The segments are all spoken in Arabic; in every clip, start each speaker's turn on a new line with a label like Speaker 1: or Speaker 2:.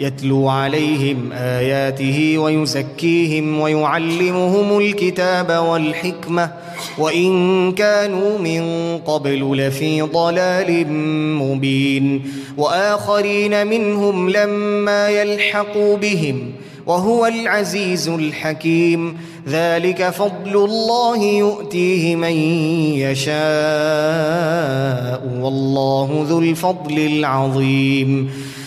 Speaker 1: يتلو عليهم اياته ويزكيهم ويعلمهم الكتاب والحكمه وان كانوا من قبل لفي ضلال مبين واخرين منهم لما يلحقوا بهم وهو العزيز الحكيم ذلك فضل الله يؤتيه من يشاء والله ذو الفضل العظيم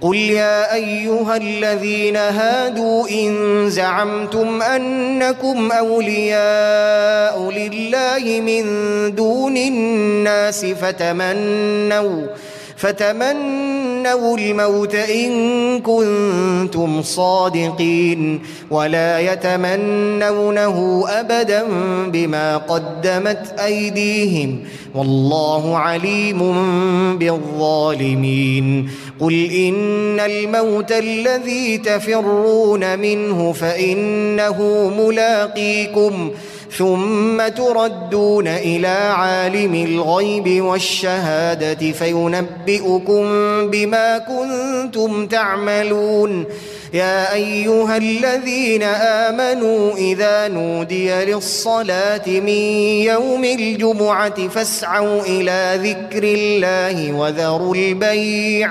Speaker 1: قل يا ايها الذين هادوا ان زعمتم انكم اولياء لله من دون الناس فتمنوا فتمنوا الموت ان كنتم صادقين ولا يتمنونه ابدا بما قدمت ايديهم والله عليم بالظالمين قل ان الموت الذي تفرون منه فانه ملاقيكم ثم تردون الى عالم الغيب والشهاده فينبئكم بما كنتم تعملون يا ايها الذين امنوا اذا نودي للصلاه من يوم الجمعه فاسعوا الى ذكر الله وذروا البيع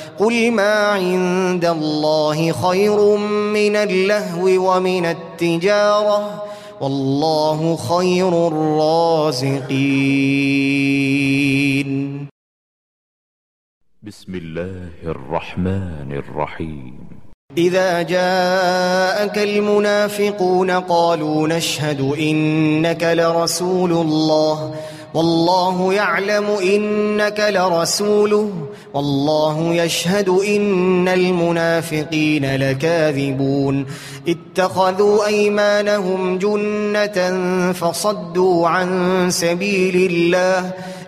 Speaker 1: قل ما عند الله خير من اللهو ومن التجاره والله خير الرازقين بسم الله الرحمن الرحيم إذا جاءك المنافقون قالوا نشهد إنك لرسول الله والله يعلم إنك لرسوله والله يشهد إن المنافقين لكاذبون اتخذوا أيمانهم جنة فصدوا عن سبيل الله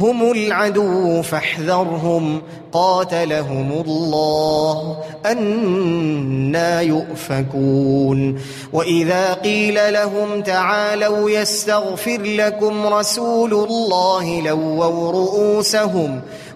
Speaker 1: هم العدو فاحذرهم قاتلهم الله أنا يؤفكون وإذا قيل لهم تعالوا يستغفر لكم رسول الله لووا رؤوسهم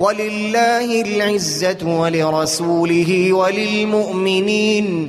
Speaker 1: ولله العزة ولرسوله وللمؤمنين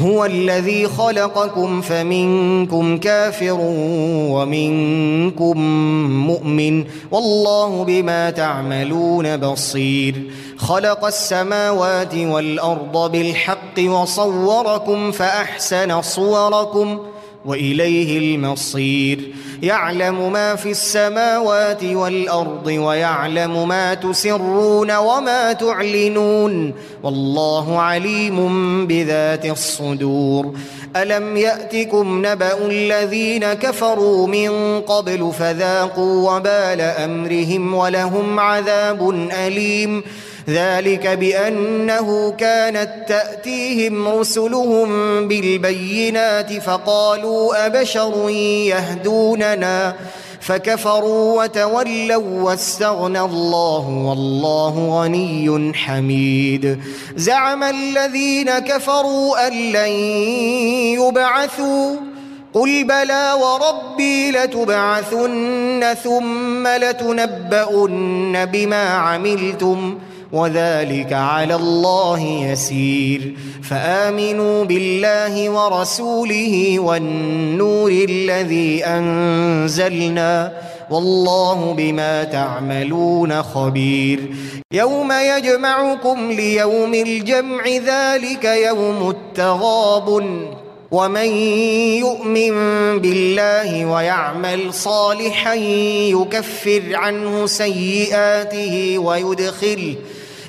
Speaker 1: هو الذي خلقكم فمنكم كافر ومنكم مؤمن والله بما تعملون بصير خلق السماوات والارض بالحق وصوركم فاحسن صوركم واليه المصير يعلم ما في السماوات والارض ويعلم ما تسرون وما تعلنون والله عليم بذات الصدور الم ياتكم نبا الذين كفروا من قبل فذاقوا وبال امرهم ولهم عذاب اليم ذلك بأنه كانت تأتيهم رسلهم بالبينات فقالوا أبشر يهدوننا فكفروا وتولوا واستغنى الله والله غني حميد زعم الذين كفروا أن لن يبعثوا قل بلى وربي لتبعثن ثم لتنبؤن بما عملتم ۖ وذلك على الله يسير فامنوا بالله ورسوله والنور الذي انزلنا والله بما تعملون خبير يوم يجمعكم ليوم الجمع ذلك يوم التغاب ومن يؤمن بالله ويعمل صالحا يكفر عنه سيئاته ويدخله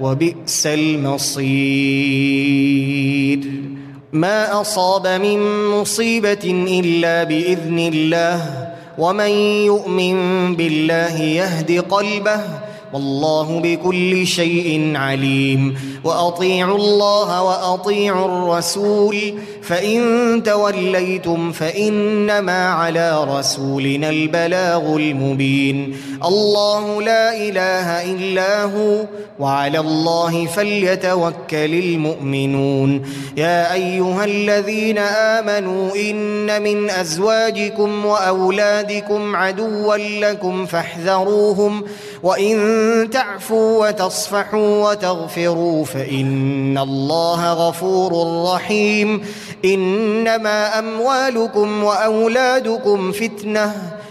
Speaker 1: وبئس المصير ما اصاب من مصيبه الا باذن الله ومن يؤمن بالله يهد قلبه والله بكل شيء عليم واطيعوا الله واطيعوا الرسول فان توليتم فانما على رسولنا البلاغ المبين الله لا اله الا هو وعلى الله فليتوكل المؤمنون يا ايها الذين امنوا ان من ازواجكم واولادكم عدوا لكم فاحذروهم وإن تعفوا وتصفحوا وتغفروا فإن الله غفور رحيم إنما أموالكم وأولادكم فتنةٌ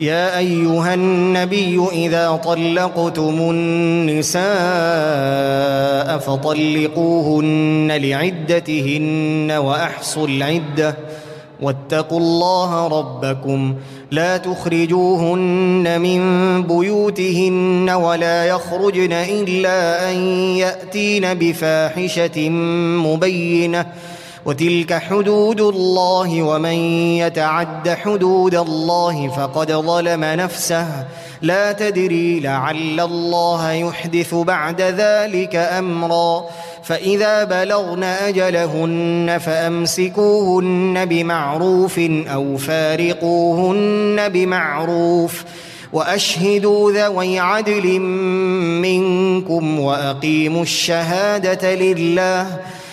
Speaker 1: يا ايها النبي اذا طلقتم النساء فطلقوهن لعدتهن واحصوا العده واتقوا الله ربكم لا تخرجوهن من بيوتهن ولا يخرجن الا ان ياتين بفاحشه مبينه وتلك حدود الله ومن يتعد حدود الله فقد ظلم نفسه لا تدري لعل الله يحدث بعد ذلك امرا فاذا بلغن اجلهن فامسكوهن بمعروف او فارقوهن بمعروف واشهدوا ذوي عدل منكم واقيموا الشهاده لله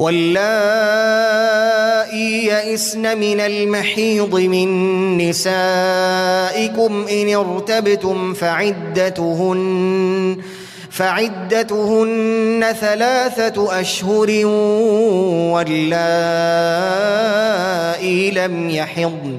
Speaker 1: واللائي يئسن من المحيض من نسائكم إن ارتبتم فعدتهن فعدتهن ثلاثة أشهر واللائي لم يحضن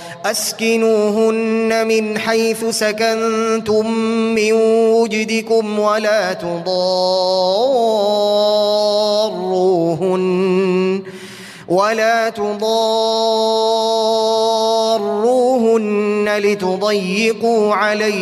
Speaker 1: أسكنوهن من حيث سكنتم من وجدكم ولا تضاروهن ولا تضاروهن لتضيقوا عليهن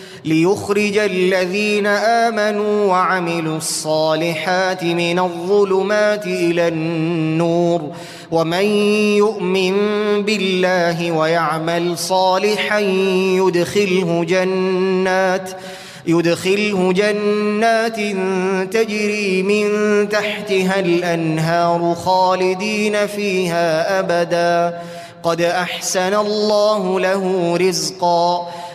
Speaker 1: ليخرج الذين آمنوا وعملوا الصالحات من الظلمات إلى النور ومن يؤمن بالله ويعمل صالحا يدخله جنات يدخله جنات تجري من تحتها الانهار خالدين فيها ابدا قد احسن الله له رزقا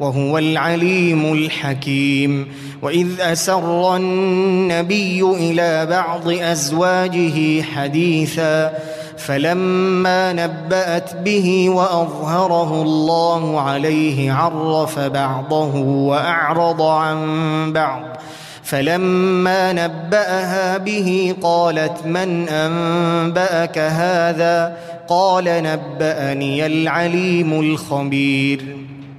Speaker 1: وهو العليم الحكيم واذ اسر النبي الى بعض ازواجه حديثا فلما نبات به واظهره الله عليه عرف بعضه واعرض عن بعض فلما نباها به قالت من انباك هذا قال نباني العليم الخبير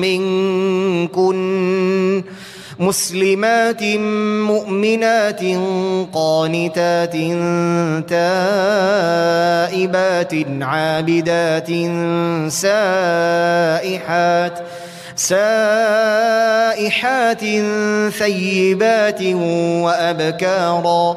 Speaker 1: منكن مسلمات مؤمنات قانتات تائبات عابدات سائحات سائحات ثيبات وأبكارا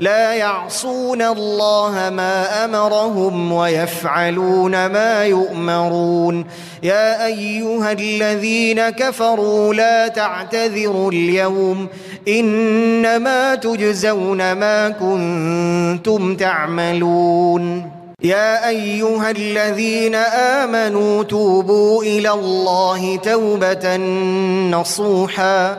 Speaker 1: لا يعصون الله ما امرهم ويفعلون ما يؤمرون يا ايها الذين كفروا لا تعتذروا اليوم انما تجزون ما كنتم تعملون يا ايها الذين امنوا توبوا الى الله توبه نصوحا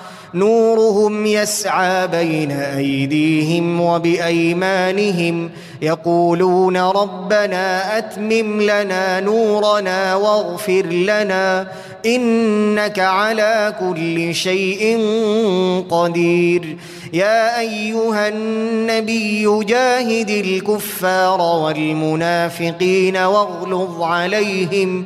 Speaker 1: نورهم يسعى بين ايديهم وبايمانهم يقولون ربنا اتمم لنا نورنا واغفر لنا انك على كل شيء قدير يا ايها النبي جاهد الكفار والمنافقين واغلظ عليهم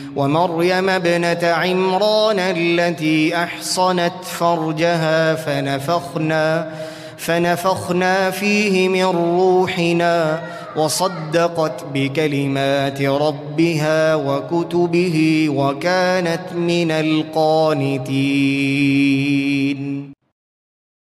Speaker 1: ومريم ابنة عمران التي أحصنت فرجها فنفخنا فنفخنا فيه من روحنا وصدقت بكلمات ربها وكتبه وكانت من القانتين